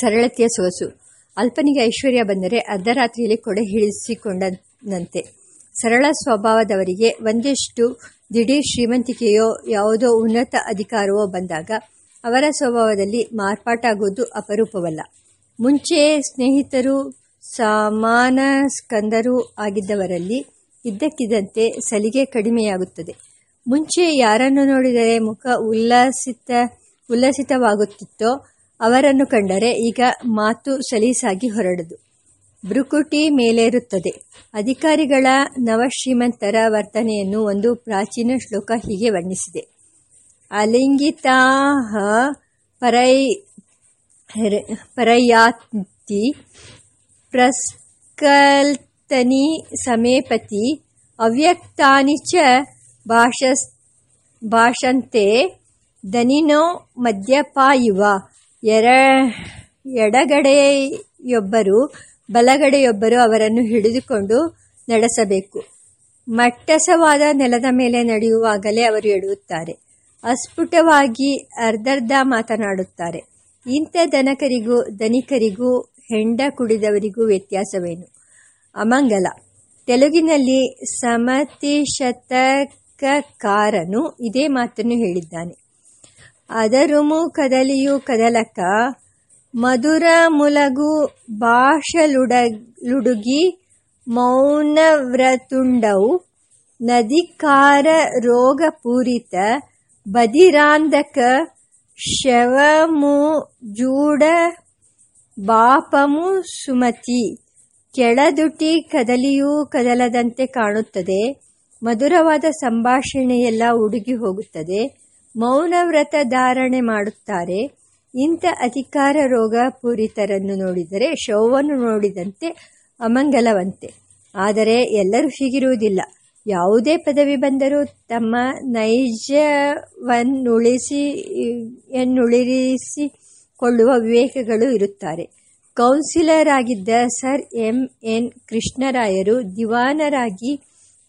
ಸರಳತೆಯ ಸೊಗಸು. ಅಲ್ಪನಿಗೆ ಐಶ್ವರ್ಯ ಬಂದರೆ ಅರ್ಧರಾತ್ರಿಯಲ್ಲಿ ಕೊಡೆ ಹಿಡಿಸಿಕೊಂಡಂತೆ ಸರಳ ಸ್ವಭಾವದವರಿಗೆ ಒಂದಿಷ್ಟು ದಿಢೀರ್ ಶ್ರೀಮಂತಿಕೆಯೋ ಯಾವುದೋ ಉನ್ನತ ಅಧಿಕಾರವೋ ಬಂದಾಗ ಅವರ ಸ್ವಭಾವದಲ್ಲಿ ಮಾರ್ಪಾಟಾಗುವುದು ಅಪರೂಪವಲ್ಲ. ಮುಂಚೆ ಸ್ನೇಹಿತರು ಸಮಾನ ಸ್ಕಂದರು ಆಗಿದ್ದವರಲ್ಲಿ ಇದ್ದಕ್ಕಿದ್ದಂತೆ ಸಲಿಗೆ ಕಡಿಮೆಯಾಗುತ್ತದೆ. ಮುಂಚೆ ಯಾರನ್ನು ನೋಡಿದರೆ ಮುಖ ಉಲ್ಲಾಸಿತ, ಉಲ್ಲಸಿತವಾಗುತ್ತಿತ್ತೋ ಅವರನ್ನು ಕಂಡರೆ ಈಗ ಮಾತು ಸಲೀಸಾಗಿ ಹೊರಡದು. ಬ್ರುಕುಟಿ ಮೇಲೇರುತ್ತದೆ. ಅಧಿಕಾರಿಗಳ ನವಶ್ರೀಮಂತರ ವರ್ತನೆಯನ್ನು ಒಂದು ಪ್ರಾಚೀನ ಶ್ಲೋಕ ಹೀಗೆ ವರ್ಣಿಸಿದೆ. ಅಲಿಂಗಿತಾ ಪರೈ ಪರಯಾತಿ ಪ್ರಸ್ಕಲ್ತನಿ ಸಮೇಪತಿ ಅವ್ಯಕ್ತಾನಿ ಚ ಭಾಷಸ್ ಭಾಷಂತೆ ದನಿನೋ ಮದ್ಯಪಾಯುವ. ಎರ, ಎಡಗಡೆಯೊಬ್ಬರು, ಬಲಗಡೆಯೊಬ್ಬರು ಅವರನ್ನು ಹಿಡಿದುಕೊಂಡು ನಡೆಸಬೇಕು. ಮಟ್ಟಸವಾದ ನೆಲದ ಮೇಲೆ ನಡೆಯುವಾಗಲೇ ಅವರು ಎಡುತ್ತಾರೆ ಅಸ್ಫುಟವಾಗಿ ಅರ್ಧರ್ಧ ಮಾತನಾಡುತ್ತಾರೆ. ಇಂಥ ದನಕರಿಗೂ ಧನಿಕರಿಗೂ, ಹೆಂಡ ಕುಡಿದವರಿಗೂ ವ್ಯತ್ಯಾಸವೇನು? ಅಮಂಗಲ. ತೆಲುಗಿನಲ್ಲಿ ಸಮತಿಶತಕಕಾರನು ಇದೇ ಮಾತನ್ನು ಹೇಳಿದ್ದಾನೆ. ಅದರುಮು ಕದಲಿಯು ಕದಲಕ. ಮಧುರ ಮುಲಗು ಭಾಷಲುಡಲುಡುಗಿ ಮೌನವ್ರತುಂಡವು. ನದಿಕಾರ ರೋಗಪೂರಿತ ಬದಿರಾಂಧಕ ಶವಮು ಜೂಡ ಬಾಪಮು ಸುಮತಿ. ಕೆಳದುಟಿ ಕದಲಿಯೂ ಕದಲದಂತೆ ಕಾಣುತ್ತದೆ. ಮಧುರವಾದ ಸಂಭಾಷಣೆಯೆಲ್ಲ ಉಡುಗಿ ಹೋಗುತ್ತದೆ. ಮೌನವ್ರತ ಧಾರಣೆ ಮಾಡುತ್ತಾರೆ. ಇಂಥ ಅಧಿಕಾರ ರೋಗ ಪೂರಿತರನ್ನು ನೋಡಿದರೆ ಶವವನ್ನು ನೋಡಿದಂತೆ ಅಮಂಗಲವಂತೆ. ಆದರೆ ಎಲ್ಲರೂ ಹೀಗಿರುವುದಿಲ್ಲ. ಯಾವುದೇ ಪದವಿ ಬಂದರೂ ತಮ್ಮ ನೈಜವನ್ನುಳಿಸಿ, ಎನ್ನುಳಿರಿಸಿಕೊಳ್ಳುವ ವಿವೇಕಗಳು ಇರುತ್ತಾರೆ. ಕೌನ್ಸಿಲರ್ ಆಗಿದ್ದ ಸರ್ ಎಂ. ಎನ್. ಕೃಷ್ಣರಾಯರು ದಿವಾನರಾಗಿ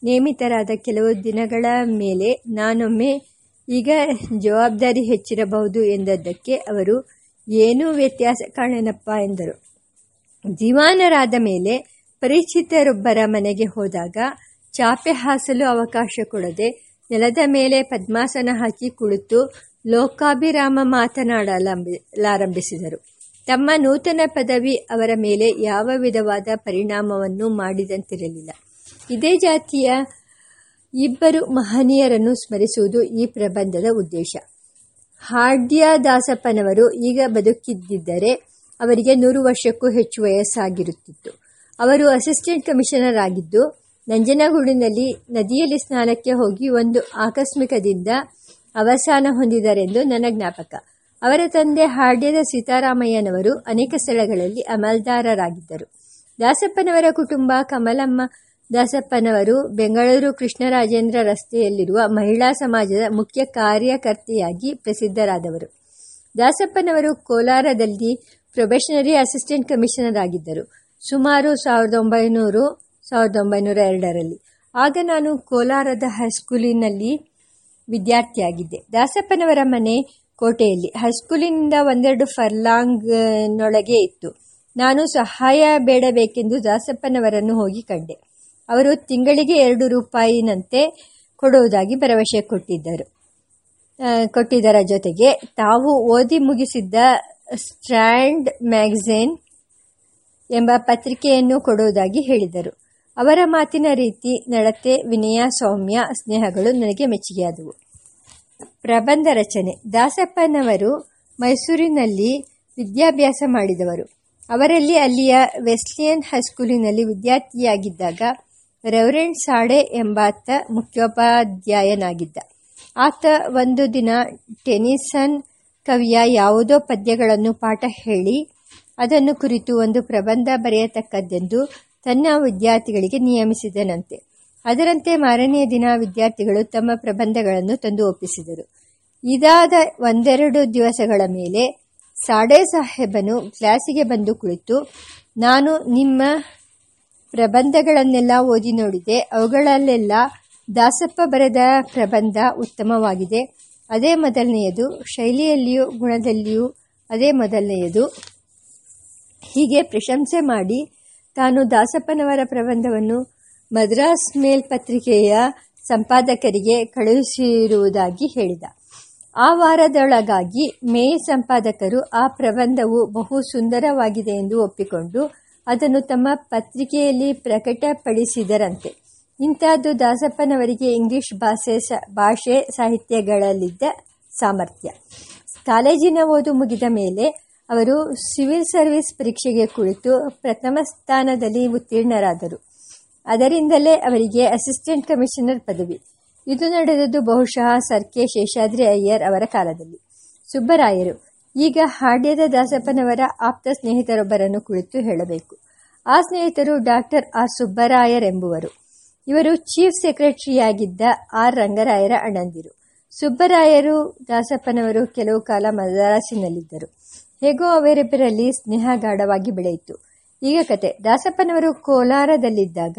ನೇಮಿತರಾದ ಕೆಲವು ದಿನಗಳ ಮೇಲೆ ನಾನೊಮ್ಮೆ ಈಗ ಜವಾಬ್ದಾರಿ ಹೆಚ್ಚಿರಬಹುದು ಎಂದದ್ದಕ್ಕೆ ಅವರು, ಏನೂ ವ್ಯತ್ಯಾಸ ಕಾಣೆನಪ್ಪ ಎಂದರು. ದಿವಾನರಾದ ಮೇಲೆ ಪರಿಚಿತರೊಬ್ಬರ ಮನೆಗೆ ಹೋದಾಗ ಚಾಪೆ ಹಾಸಲು ಅವಕಾಶ ಕೊಡದೆ ನೆಲದ ಮೇಲೆ ಪದ್ಮಾಸನ ಹಾಕಿ ಕುಳಿತು ಲೋಕಾಭಿರಾಮ ಮಾತನಾಡಲಾರಂಭಿಸಿದರು. ತಮ್ಮ ನೂತನ ಪದವಿ ಅವರ ಮೇಲೆ ಯಾವ ವಿಧವಾದ ಪರಿಣಾಮವನ್ನು ಮಾಡಿದಂತಿರಲಿಲ್ಲ. ಇದೇ ಜಾತಿಯ ಇಬ್ಬರು ಮಹನೀಯರನ್ನು ಸ್ಮರಿಸುವುದು ಈ ಪ್ರಬಂಧದ ಉದ್ದೇಶ. ಹಾಡ್ಯ ದಾಸಪ್ಪನವರು ಈಗ ಬದುಕಿದ್ದರೆ ಅವರಿಗೆ ನೂರು ವರ್ಷಕ್ಕೂ ಹೆಚ್ಚು ವಯಸ್ಸಾಗಿರುತ್ತಿತ್ತು. ಅವರು ಅಸಿಸ್ಟೆಂಟ್ ಕಮಿಷನರ್ ಆಗಿದ್ದು, ನಂಜನಗೂಡಿನಲ್ಲಿ ನದಿಯಲ್ಲಿ ಸ್ನಾನಕ್ಕೆ ಹೋಗಿ ಒಂದು ಆಕಸ್ಮಿಕದಿಂದ ಅವಸಾನ ಹೊಂದಿದರೆಂದು ನನ್ನ ಜ್ಞಾಪಕ. ಅವರ ತಂದೆ ಹಾಡ್ಯದ ಸೀತಾರಾಮಯ್ಯನವರು ಅನೇಕ ಸ್ಥಳಗಳಲ್ಲಿ ಅಮಲ್ದಾರರಾಗಿದ್ದರು. ದಾಸಪ್ಪನವರ ಕುಟುಂಬ ಕಮಲಮ್ಮ ದಾಸಪ್ಪನವರು ಬೆಂಗಳೂರು ಕೃಷ್ಣರಾಜೇಂದ್ರ ರಸ್ತೆಯಲ್ಲಿರುವ ಮಹಿಳಾ ಸಮಾಜದ ಮುಖ್ಯ ಕಾರ್ಯಕರ್ತೆಯಾಗಿ ಪ್ರಸಿದ್ಧರಾದವರು. ದಾಸಪ್ಪನವರು ಕೋಲಾರದಲ್ಲಿ ಪ್ರೊಬೆಷನರಿ ಅಸಿಸ್ಟೆಂಟ್ ಕಮಿಷನರ್ ಆಗಿದ್ದರು. ಸುಮಾರು ಸಾವಿರದ ಒಂಬೈನೂರು, ಸಾವಿರದ ಒಂಬೈನೂರ ಎರಡರಲ್ಲಿ. ಆಗ ನಾನು ಕೋಲಾರದ ಹೈಸ್ಕೂಲಿನಲ್ಲಿ ವಿದ್ಯಾರ್ಥಿಯಾಗಿದ್ದೆ. ದಾಸಪ್ಪನವರ ಮನೆ ಕೋಟೆಯಲ್ಲಿ. ಹೈಸ್ಕೂಲಿನಿಂದ ಒಂದೆರಡು ಫರ್ಲಾಂಗ್ನೊಳಗೆ ಇತ್ತು. ನಾನು ಸಹಾಯ ಬೇಡಬೇಕೆಂದು ದಾಸಪ್ಪನವರನ್ನು ಹೋಗಿ ಕಂಡೆ. ಅವರು ತಿಂಗಳಿಗೆ ಎರಡು ರೂಪಾಯಿನಂತೆ ಕೊಡುವುದಾಗಿ ಭರವಸೆ ಕೊಟ್ಟಿದ್ದರು. ಕೊಟ್ಟಿದ್ದರ ಜೊತೆಗೆ ತಾವು ಓದಿ ಮುಗಿಸಿದ್ದ ಸ್ಟ್ರ್ಯಾಂಡ್ ಮ್ಯಾಗಝೀನ್ ಎಂಬ ಪತ್ರಿಕೆಯನ್ನು ಕೊಡುವುದಾಗಿ ಹೇಳಿದರು. ಅವರ ಮಾತಿನ ರೀತಿ ನಡತೆ, ವಿನಯ, ಸೌಮ್ಯ, ಸ್ನೇಹಗಳು ನನಗೆ ಮೆಚ್ಚುಗೆಯಾದವು. ಪ್ರಬಂಧ ರಚನೆ. ದಾಸಪ್ಪನವರು ಮೈಸೂರಿನಲ್ಲಿ ವಿದ್ಯಾಭ್ಯಾಸ ಮಾಡಿದವರು. ಅವರಲ್ಲಿ ಅಲ್ಲಿಯ ವೆಸ್ಲಿಯನ್ ಹೈಸ್ಕೂಲಿನಲ್ಲಿ ವಿದ್ಯಾರ್ಥಿಯಾಗಿದ್ದಾಗ ರೆವರೆಂಡ್ ಸಾಡೆ ಎಂಬಾತ ಮುಖ್ಯೋಪಾಧ್ಯಾಯನಾಗಿದ್ದ. ಆತ ಒಂದು ದಿನ ಟೆನಿಸನ್ ಕವಿಯ ಯಾವುದೋ ಪದ್ಯಗಳನ್ನು ಪಾಠ ಹೇಳಿ, ಅದನ್ನು ಕುರಿತು ಒಂದು ಪ್ರಬಂಧ ಬರೆಯತಕ್ಕದ್ದೆಂದು ತನ್ನ ವಿದ್ಯಾರ್ಥಿಗಳಿಗೆ ನಿಯಮಿಸಿದನಂತೆ. ಅದರಂತೆ ಮಾರನೆಯ ದಿನ ವಿದ್ಯಾರ್ಥಿಗಳು ತಮ್ಮ ಪ್ರಬಂಧಗಳನ್ನು ತಂದು ಒಪ್ಪಿಸಿದರು. ಇದಾದ ಒಂದೆರಡು ದಿವಸಗಳ ಮೇಲೆ ಸಾಡೆ ಸಾಹೇಬನು ಕ್ಲಾಸಿಗೆ ಬಂದು ಕುಳಿತು, ನಾನು ನಿಮ್ಮ ಪ್ರಬಂಧಗಳನ್ನೆಲ್ಲ ಓದಿ ನೋಡಿದೆ. ಅವುಗಳಲ್ಲೆಲ್ಲ ದಾಸಪ್ಪ ಬರೆದ ಪ್ರಬಂಧ ಉತ್ತಮವಾಗಿದೆ. ಅದೇ ಮೊದಲನೆಯದು. ಶೈಲಿಯಲ್ಲಿಯೂ ಗುಣದಲ್ಲಿಯೂ ಅದೇ ಮೊದಲನೆಯದು. ಹೀಗೆ ಪ್ರಶಂಸೆ ಮಾಡಿ ತಾನು ದಾಸಪ್ಪನವರ ಪ್ರಬಂಧವನ್ನು ಮದ್ರಾಸ್ ಮೇಲ್ ಪತ್ರಿಕೆಯ ಸಂಪಾದಕರಿಗೆ ಕಳುಹಿಸಿರುವುದಾಗಿ ಹೇಳಿದ. ಆ ವಾರದೊಳಗಾಗಿ ಮೇ ಸಂಪಾದಕರು ಆ ಪ್ರಬಂಧವು ಬಹು ಸುಂದರವಾಗಿದೆ ಎಂದು ಒಪ್ಪಿಕೊಂಡು ಅದನ್ನು ತಮ್ಮ ಪತ್ರಿಕೆಯಲ್ಲಿ ಪ್ರಕಟಪಡಿಸಿದರಂತೆ. ಇಂಥದ್ದು ದಾಸಪ್ಪನವರಿಗೆ ಇಂಗ್ಲಿಷ್ ಭಾಷೆ ಭಾಷೆ ಸಾಹಿತ್ಯಗಳಲ್ಲಿದ್ದ ಸಾಮರ್ಥ್ಯ. ಕಾಲೇಜಿನ ಓದು ಮುಗಿದ ಮೇಲೆ ಅವರು ಸಿವಿಲ್ ಸರ್ವಿಸ್ ಪರೀಕ್ಷೆಗೆ ಕುಳಿತು ಪ್ರಥಮ ಸ್ಥಾನದಲ್ಲಿ ಉತ್ತೀರ್ಣರಾದರು. ಅದರಿಂದಲೇ ಅವರಿಗೆ ಅಸಿಸ್ಟೆಂಟ್ ಕಮಿಷನರ್ ಪದವಿ. ಇದು ನಡೆದದ್ದು ಬಹುಶಃ ಸರ್ ಕೆ ಶೇಷಾದ್ರಿ ಅಯ್ಯರ್ ಅವರ ಕಾಲದಲ್ಲಿ. ಸುಬ್ಬರಾಯರು ಈಗ ಹಾಡ್ಯದ ದಾಸಪ್ಪನವರ ಆಪ್ತ ಸ್ನೇಹಿತರೊಬ್ಬರನ್ನು ಕುಳಿತು ಹೇಳಬೇಕು. ಆ ಸ್ನೇಹಿತರು ಡಾಕ್ಟರ್ ಆರ್ ಸುಬ್ಬರಾಯರೆಂಬುವರು. ಇವರು ಚೀಫ್ ಸೆಕ್ರೆಟರಿಯಾಗಿದ್ದ ಆರ್ ರಂಗರಾಯರ ಅಣ್ಣಂದಿರು. ಸುಬ್ಬರಾಯರು ದಾಸಪ್ಪನವರು ಕೆಲವು ಕಾಲ ಮದರಾಸಿನಲ್ಲಿದ್ದರು. ಹೇಗೋ ಅವರಿಬ್ಬರಲ್ಲಿ ಸ್ನೇಹ ಗಾಢವಾಗಿ ಬೆಳೆಯಿತು. ಈಗ ಕತೆ. ದಾಸಪ್ಪನವರು ಕೋಲಾರದಲ್ಲಿದ್ದಾಗ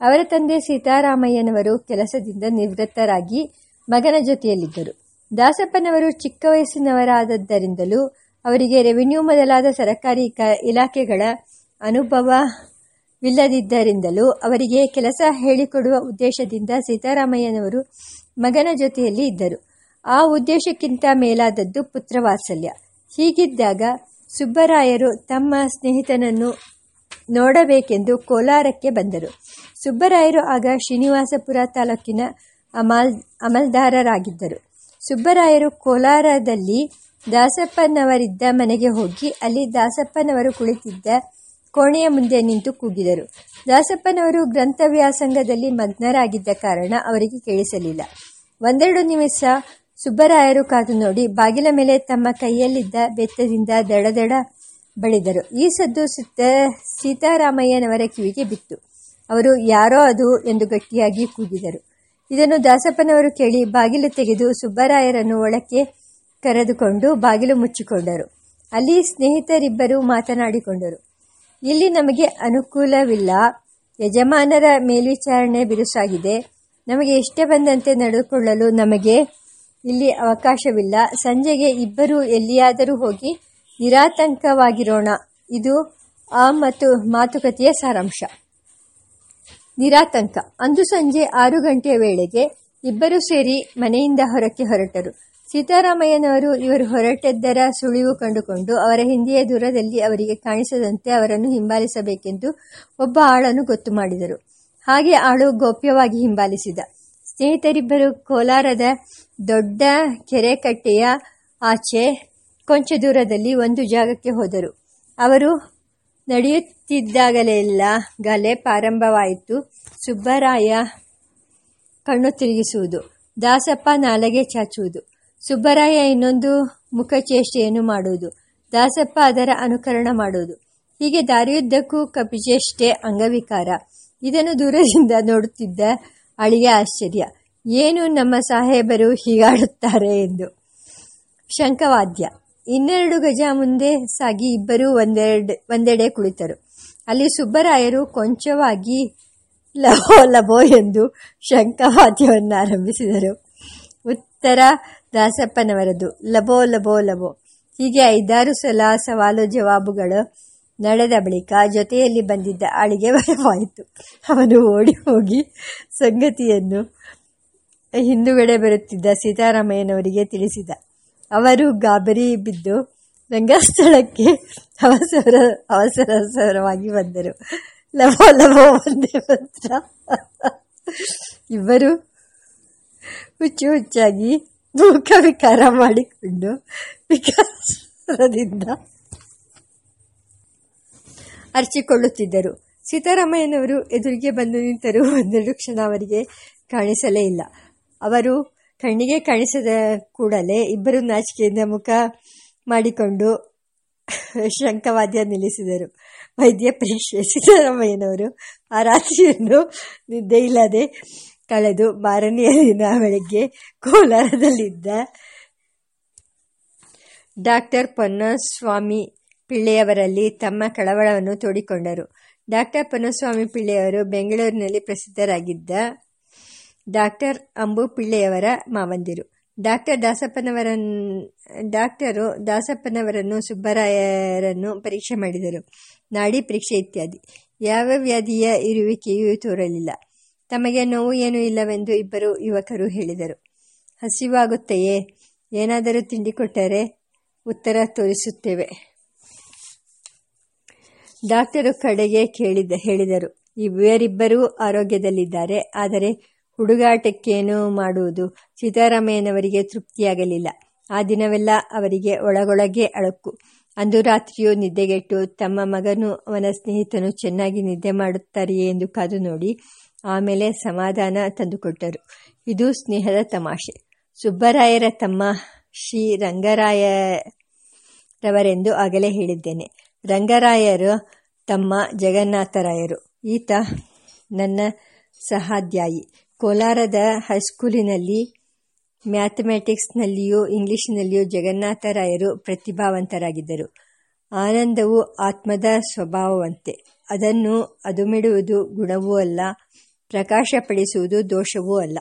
ಅವರ ತಂದೆ ಸೀತಾರಾಮಯ್ಯನವರು ಕೆಲಸದಿಂದ ನಿವೃತ್ತರಾಗಿ ಮಗನ ಜೊತೆಯಲ್ಲಿದ್ದರು. ದಾಸಪ್ಪನವರು ಚಿಕ್ಕ ವಯಸ್ಸಿನವರಾದದ್ದರಿಂದಲೂ ಅವರಿಗೆ ರೆವಿನ್ಯೂ ಮೊದಲಾದ ಸರಕಾರಿ ಇಲಾಖೆಗಳ ಅನುಭವವಿಲ್ಲದಿದ್ದರಿಂದಲೂ ಅವರಿಗೆ ಕೆಲಸ ಹೇಳಿಕೊಡುವ ಉದ್ದೇಶದಿಂದ ಸೀತಾರಾಮಯ್ಯನವರು ಮಗನ ಜೊತೆಯಲ್ಲಿ ಇದ್ದರು. ಆ ಉದ್ದೇಶಕ್ಕಿಂತ ಮೇಲಾದದ್ದು ಪುತ್ರವಾತ್ಸಲ್ಯ. ಹೀಗಿದ್ದಾಗ ಸುಬ್ಬರಾಯರು ತಮ್ಮ ಸ್ನೇಹಿತನನ್ನು ನೋಡಬೇಕೆಂದು ಕೋಲಾರಕ್ಕೆ ಬಂದರು. ಸುಬ್ಬರಾಯರು ಆಗ ಶ್ರೀನಿವಾಸಪುರ ತಾಲೂಕಿನ ಅಮಾಲ್, ಅಮಲ್ದಾರರಾಗಿದ್ದರು. ಸುಬ್ಬರಾಯರು ಕೋಲಾರದಲ್ಲಿ ದಾಸಪ್ಪನವರಿದ್ದ ಮನೆಗೆ ಹೋಗಿ ಅಲ್ಲಿ ದಾಸಪ್ಪನವರು ಕುಳಿತಿದ್ದ ಕೋಣೆಯ ಮುಂದೆ ನಿಂತು ಕೂಗಿದರು. ದಾಸಪ್ಪನವರು ಗ್ರಂಥ ವ್ಯಾಸಂಗದಲ್ಲಿ ಮಗ್ನರಾಗಿದ್ದ ಕಾರಣ ಅವರಿಗೆ ಕೇಳಿಸಲಿಲ್ಲ. ಒಂದೆರಡು ನಿಮಿಷ ಸುಬ್ಬರಾಯರು ಕಾದು ನೋಡಿ ಬಾಗಿಲ ಮೇಲೆ ತಮ್ಮ ಕೈಯಲ್ಲಿದ್ದ ಬೆತ್ತದಿಂದ ದಡದಡ ಬಳಿದರು. ಈ ಸದ್ದು ಸುತ್ತ ಸೀತಾರಾಮಯ್ಯನವರ ಕಿವಿಗೆ ಬಿತ್ತು. ಅವರು, ಯಾರೋ ಅದು? ಎಂದು ಗಟ್ಟಿಯಾಗಿ ಕೂಗಿದರು. ಇದನ್ನು ದಾಸಪ್ಪನವರು ಕೇಳಿ ಬಾಗಿಲು ತೆಗೆದು ಸುಬ್ಬರಾಯರನ್ನು ಒಳಕ್ಕೆ ಕರೆದುಕೊಂಡು ಬಾಗಿಲು ಮುಚ್ಚಿಕೊಂಡರು. ಅಲ್ಲಿ ಸ್ನೇಹಿತರಿಬ್ಬರು ಮಾತನಾಡಿಕೊಂಡರು. ಇಲ್ಲಿ ನಮಗೆ ಅನುಕೂಲವಿಲ್ಲ. ಯಜಮಾನರ ಮೇಲ್ವಿಚಾರಣೆ ಬಿರುಸಾಗಿದೆ. ನಮಗೆ ಇಷ್ಟ ಬಂದಂತೆ ನಡೆದುಕೊಳ್ಳಲು ನಮಗೆ ಇಲ್ಲಿ ಅವಕಾಶವಿಲ್ಲ. ಸಂಜೆಗೆ ಇಬ್ಬರು ಎಲ್ಲಿಯಾದರೂ ಹೋಗಿ ನಿರಾತಂಕವಾಗಿರೋಣ. ಇದು ಆ ಮತ್ತು ಮಾತುಕತೆಯ ಸಾರಾಂಶ. ನಿರಾತಂಕ. ಅಂದು ಸಂಜೆ ಆರು ಗಂಟೆಯ ವೇಳೆಗೆ ಇಬ್ಬರು ಸೇರಿ ಮನೆಯಿಂದ ಹೊರಕ್ಕೆ ಹೊರಟರು. ಸೀತಾರಾಮಯ್ಯನವರು ಇವರು ಹೊರಟದ್ದರ ಸುಳಿವು ಕಂಡುಕೊಂಡು ಅವರ ಹಿಂದೆಯೇ ದೂರದಲ್ಲಿ ಅವರಿಗೆ ಕಾಣಿಸದಂತೆ ಅವರನ್ನು ಹಿಂಬಾಲಿಸಬೇಕೆಂದು ಒಬ್ಬ ಆಳನ್ನು ಗೊತ್ತು ಮಾಡಿದರು. ಹಾಗೆ ಆಳು ಗೋಪ್ಯವಾಗಿ ಹಿಂಬಾಲಿಸಿದ. ಸ್ನೇಹಿತರಿಬ್ಬರು ಕೋಲಾರದ ದೊಡ್ಡ ಕೆರೆಕಟ್ಟೆಯ ಆಚೆ ಕೊಂಚ ದೂರದಲ್ಲಿ ಒಂದು ಜಾಗಕ್ಕೆ ಹೋದರು. ಅವರು ನಡೆಯುತ್ತಿದ್ದಾಗಲೆಲ್ಲ ಗಲೆ ಪ್ರಾರಂಭವಾಯಿತು. ಸುಬ್ಬರಾಯ ಕಣ್ಣು ತಿರುಗಿಸುವುದು. ದಾಸಪ್ಪ ನಾಲಗೆ ಚಾಚುವುದು. ಸುಬ್ಬರಾಯ ಇನ್ನೊಂದು ಮುಖಚೇಷ್ಟೆಯನ್ನು ಮಾಡುವುದು. ದಾಸಪ್ಪ ಅದರ ಅನುಕರಣ ಮಾಡುವುದು. ಹೀಗೆ ದಾರಿಯುದ್ದಕ್ಕೂ ಕಪಿಚೇಷ್ಟೆ ಅಂಗವಿಕಾರ. ಇದನ್ನು ದೂರದಿಂದ ನೋಡುತ್ತಿದ್ದ ಅಳಿಯ ಆಶ್ಚರ್ಯ. ಏನು ನಮ್ಮ ಸಾಹೇಬರು ಹೀಗಾಡುತ್ತಾರೆ ಎಂದು. ಶಂಕವಾದ್ಯ. ಇನ್ನೆರಡು ಗಜ ಮುಂದೆ ಸಾಗಿ ಇಬ್ಬರೂ ಒಂದೆರಡು, ಒಂದೆಡೆ ಕುಳಿತರು. ಅಲ್ಲಿ ಸುಬ್ಬರಾಯರು ಕೊಂಚವಾಗಿ ಲಭೋ ಲಭೋ ಎಂದು ಶಂಕವಾದ್ಯವನ್ನು ಆರಂಭಿಸಿದರು. ಉತ್ತರ ದಾಸಪ್ಪನವರದು, ಲಭೋ ಲಭೋ ಲಭೋ. ಹೀಗೆ ಐದಾರು ಸಲ ಸವಾಲು ಜವಾಬುಗಳು ನಡೆದ ಬಳಿಕ ಜೊತೆಯಲ್ಲಿ ಬಂದಿದ್ದ ಆಳಿಗೆ ಭಯವಾಯಿತು ಅವನು ಓಡಿ ಹೋಗಿ ಸಂಗತಿಯನ್ನು ಹಿಂದುಗಡೆ ಬರುತ್ತಿದ್ದ ಸೀತಾರಾಮಯ್ಯನವರಿಗೆ ತಿಳಿಸಿದ. ಅವರು ಗಾಬರಿ ಬಿದ್ದು ರಂಗಸ್ಥಳಕ್ಕೆ ಅವಸರ ಅವಸರವಾಗಿ ಬಂದರು. ಲಭೋ ಲಭೋ ಒಂದೇ ಪತ್ರ ಇಬ್ಬರು ಹುಚ್ಚು ಹುಚ್ಚಾಗಿ ಮೂಕ ವಿಕಾರ ಮಾಡಿಕೊಂಡು ವಿಕಾರದಿಂದ ಅರ್ಚಿಕೊಳ್ಳುತ್ತಿದ್ದರು ಸೀತಾರಾಮಯ್ಯನವರು ಎದುರಿಗೆ ಬಂದು ನಿಂತರೂ ಒಂದೆರಡು ಕ್ಷಣ ಅವರಿಗೆ ಕಾಣಿಸಲೇ ಇಲ್ಲ. ಅವರು ಕಣ್ಣಿಗೆ ಕಾಣಿಸದ ಕೂಡಲೇ ಇಬ್ಬರು ನಾಚಿಕೆಯಿಂದ ಮುಖ ಮಾಡಿಕೊಂಡು ಶಂಕವಾದ್ಯ ನಿಲ್ಲಿಸಿದರು. ವೈದ್ಯ ಪರೀಕ್ಷೆ ಸಿದ್ದರಾಮಯ್ಯನವರು ಆ ರಾತ್ರಿಯನ್ನು ನಿದ್ದೆ ಇಲ್ಲದೆ ಕಳೆದು ಮಾರನೆಯ ದಿನ ಬೆಳಗ್ಗೆ ಕೋಲಾರದಲ್ಲಿದ್ದ ಡಾಕ್ಟರ್ ಪೊನ್ನಸ್ವಾಮಿ ಪಿಳ್ಳೆಯವರಲ್ಲಿ ತಮ್ಮ ಕಳವಳವನ್ನು ತೋಡಿಕೊಂಡರು. ಡಾಕ್ಟರ್ ಪೊನ್ನಸ್ವಾಮಿ ಪಿಳ್ಳೆಯವರು ಬೆಂಗಳೂರಿನಲ್ಲಿ ಪ್ರಸಿದ್ಧರಾಗಿದ್ದ ಡಾಕ್ಟರ್ ಅಂಬು ಪಿಳ್ಳೆಯವರ ಮಾವಂದಿರು. ಡಾಕ್ಟರ್ ದಾಸಪ್ಪನವರ ಡಾಕ್ಟರು ದಾಸಪ್ಪನವರನ್ನು ಸುಬ್ಬರಾಯರನ್ನು ಪರೀಕ್ಷೆ ಮಾಡಿದರು. ನಾಡಿ ಪರೀಕ್ಷೆ ಇತ್ಯಾದಿ. ಯಾವ ವ್ಯಾಧಿಯ ಇರುವಿಕೆಯೂ ತೋರಲಿಲ್ಲ. ತಮಗೆ ನೋವು ಏನೂ ಇಲ್ಲವೆಂದು ಇಬ್ಬರು ಯುವಕರು ಹೇಳಿದರು. ಹಸಿವಾಗುತ್ತೆಯೇ? ಏನಾದರೂ ತಿಂಡಿ ಕೊಟ್ಟರೆ ಉತ್ತರ ತೋರಿಸುತ್ತೇವೆ. ಡಾಕ್ಟರು ಕಡೆಗೆ ಕೇಳಿದ, ಹೇಳಿದರು. ಇವರಿಬ್ಬರೂ ಆರೋಗ್ಯದಲ್ಲಿದ್ದಾರೆ. ಆದರೆ ಹುಡುಗಾಟಕ್ಕೇನು ಮಾಡುವುದು ಸೀತಾರಾಮಯ್ಯನವರಿಗೆ ತೃಪ್ತಿಯಾಗಲಿಲ್ಲ. ಆ ದಿನವೆಲ್ಲ ಅವರಿಗೆ ಒಳಗೊಳಗೆ ಅಳಕು. ಅಂದು ರಾತ್ರಿಯೂ ನಿದ್ದೆಗೆಟ್ಟು ತಮ್ಮ ಮಗನು ಅವನ ಸ್ನೇಹಿತನು ಚೆನ್ನಾಗಿ ನಿದ್ದೆ ಮಾಡುತ್ತಾರೆಯೇ ಎಂದು ಕಾದು ನೋಡಿ ಆಮೇಲೆ ಸಮಾಧಾನ ತಂದುಕೊಟ್ಟರು. ಇದು ಸ್ನೇಹದ ತಮಾಷೆ. ಸುಬ್ಬರಾಯರ ತಮ್ಮ ಶ್ರೀ ರಂಗರಾಯರವರೆಂದು ಆಗಲೇ ಹೇಳಿದ್ದೇನೆ. ರಂಗರಾಯರು ತಮ್ಮ ಜಗನ್ನಾಥರಾಯರು. ಈತ ನನ್ನ ಸಹಾಧ್ಯಾಯಿ. ಕೋಲಾರದ ಹೈಸ್ಕೂಲಿನಲ್ಲಿ ಮ್ಯಾಥಮೆಟಿಕ್ಸ್ನಲ್ಲಿಯೂ ಇಂಗ್ಲಿಷಿನಲ್ಲಿಯೂ ಜಗನ್ನಾಥರಾಯರು ಪ್ರತಿಭಾವಂತರಾಗಿದ್ದರು. ಆನಂದವು ಆತ್ಮದ ಸ್ವಭಾವವಂತೆ. ಅದನ್ನು ಅದುಮಿಡುವುದು ಗುಣವೂ ಅಲ್ಲ, ಪ್ರಕಾಶಪಡಿಸುವುದು ದೋಷವೂ ಅಲ್ಲ.